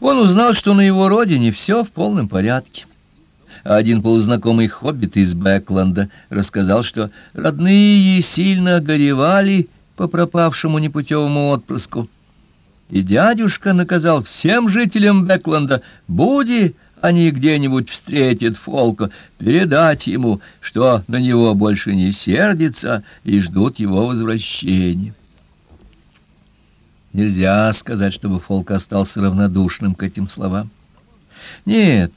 Он узнал, что на его родине все в полном порядке. Один полузнакомый хоббит из Бэкленда рассказал, что родные сильно горевали по пропавшему непутевому отпрыску. И дядюшка наказал всем жителям Бэкленда, буди они где-нибудь встретят Фолка, передать ему, что на него больше не сердится и ждут его возвращения. Нельзя сказать, чтобы Фолк остался равнодушным к этим словам. Нет,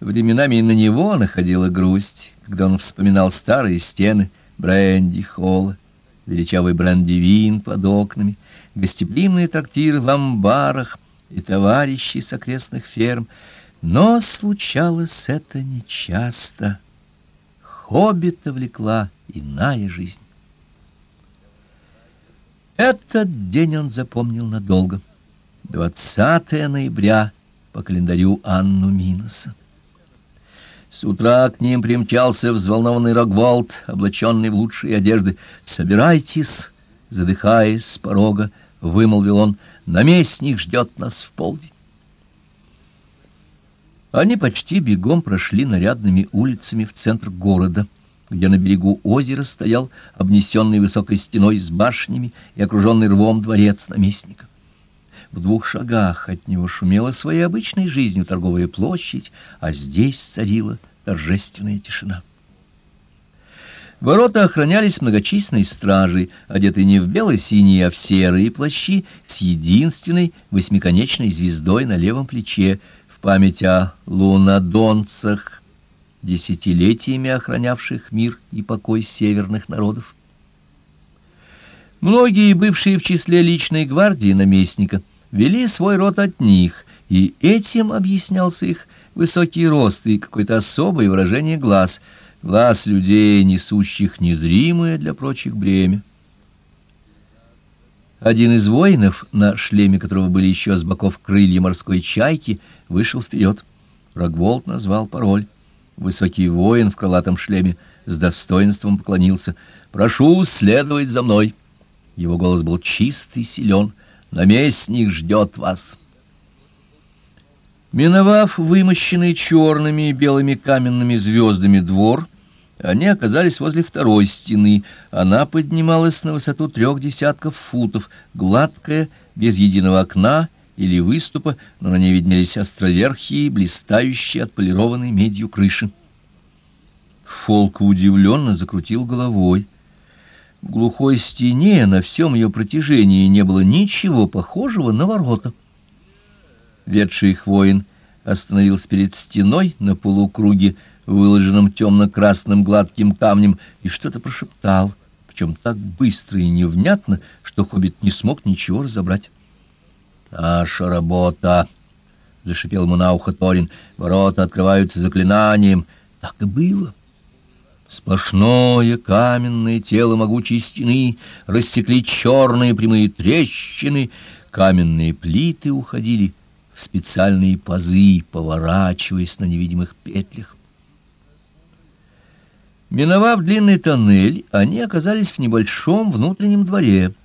временами и на него находила грусть, когда он вспоминал старые стены бренди-холла, величавый брендивин под окнами, гостеприимные трактиры в амбарах и товарищи с окрестных ферм. Но случалось это нечасто. Хоббита влекла иная жизнь. Этот день он запомнил надолго. 20 ноября по календарю Анну Миноса. С утра к ним примчался взволнованный Рогволд, облаченный в лучшие одежды. «Собирайтесь!» — задыхаясь с порога, вымолвил он. «Наместник ждет нас в полдень». Они почти бегом прошли нарядными улицами в центр города — где на берегу озера стоял обнесенный высокой стеной с башнями и окруженный рвом дворец наместника. В двух шагах от него шумела своей обычной жизнью торговая площадь, а здесь царила торжественная тишина. Ворота охранялись многочисленной стражей, одетой не в бело-синие, а в серые плащи, с единственной восьмиконечной звездой на левом плече, в память о лунадонцах, десятилетиями охранявших мир и покой северных народов. Многие, бывшие в числе личной гвардии наместника, вели свой род от них, и этим объяснялся их высокий рост и какое-то особое выражение глаз, глаз людей, несущих незримое для прочих бремя. Один из воинов, на шлеме которого были еще с боков крылья морской чайки, вышел вперед. Рогволд назвал пароль. Высокий воин в крылатом шлеме с достоинством поклонился. «Прошу следовать за мной». Его голос был чист и силен. «Наместник ждет вас». Миновав вымощенный черными и белыми каменными звездами двор, они оказались возле второй стены. Она поднималась на высоту трех десятков футов, гладкая, без единого окна или выступа, но на ней виднелись островерхие, блистающие отполированной медью крыши. Фолк удивленно закрутил головой. В глухой стене на всем ее протяжении не было ничего похожего на ворота. Ведший их воин остановился перед стеной на полукруге, выложенном темно-красным гладким камнем, и что-то прошептал, причем так быстро и невнятно, что хоббит не смог ничего разобрать. «Наша работа!» — зашипел ему на ухо Торин. «Ворота открываются заклинанием». Так и было. Сплошное каменное тело могучей стены рассекли черные прямые трещины, каменные плиты уходили в специальные пазы, поворачиваясь на невидимых петлях. Миновав длинный тоннель, они оказались в небольшом внутреннем дворе —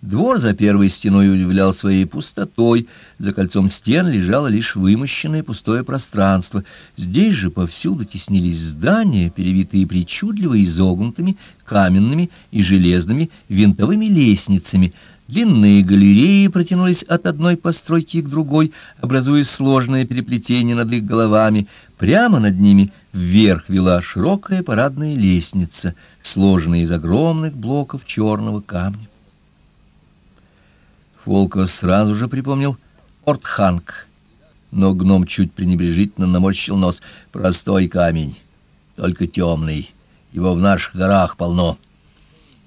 Двор за первой стеной удивлял своей пустотой, за кольцом стен лежало лишь вымощенное пустое пространство. Здесь же повсюду теснились здания, перевитые причудливо изогнутыми каменными и железными винтовыми лестницами. Длинные галереи протянулись от одной постройки к другой, образуя сложное переплетение над их головами. Прямо над ними вверх вела широкая парадная лестница, сложенная из огромных блоков черного камня. Волка сразу же припомнил Ортханг, но гном чуть пренебрежительно наморщил нос. Простой камень, только темный, его в наших горах полно.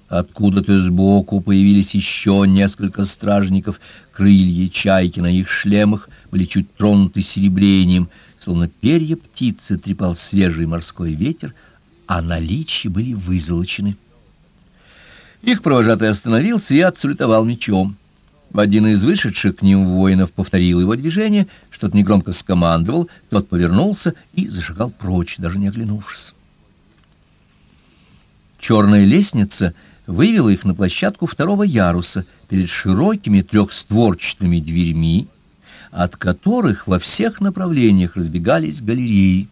Откуда-то сбоку появились еще несколько стражников, крылья чайки на их шлемах были чуть тронуты серебрением, словно перья птицы трепал свежий морской ветер, а на личи были вызолочены. Их провожатый остановился и отсулетовал мечом. Один из вышедших к ним воинов повторил его движение, что-то негромко скомандовал, тот повернулся и зашагал прочь, даже не оглянувшись. Черная лестница вывела их на площадку второго яруса перед широкими трехстворчатыми дверьми, от которых во всех направлениях разбегались галереи.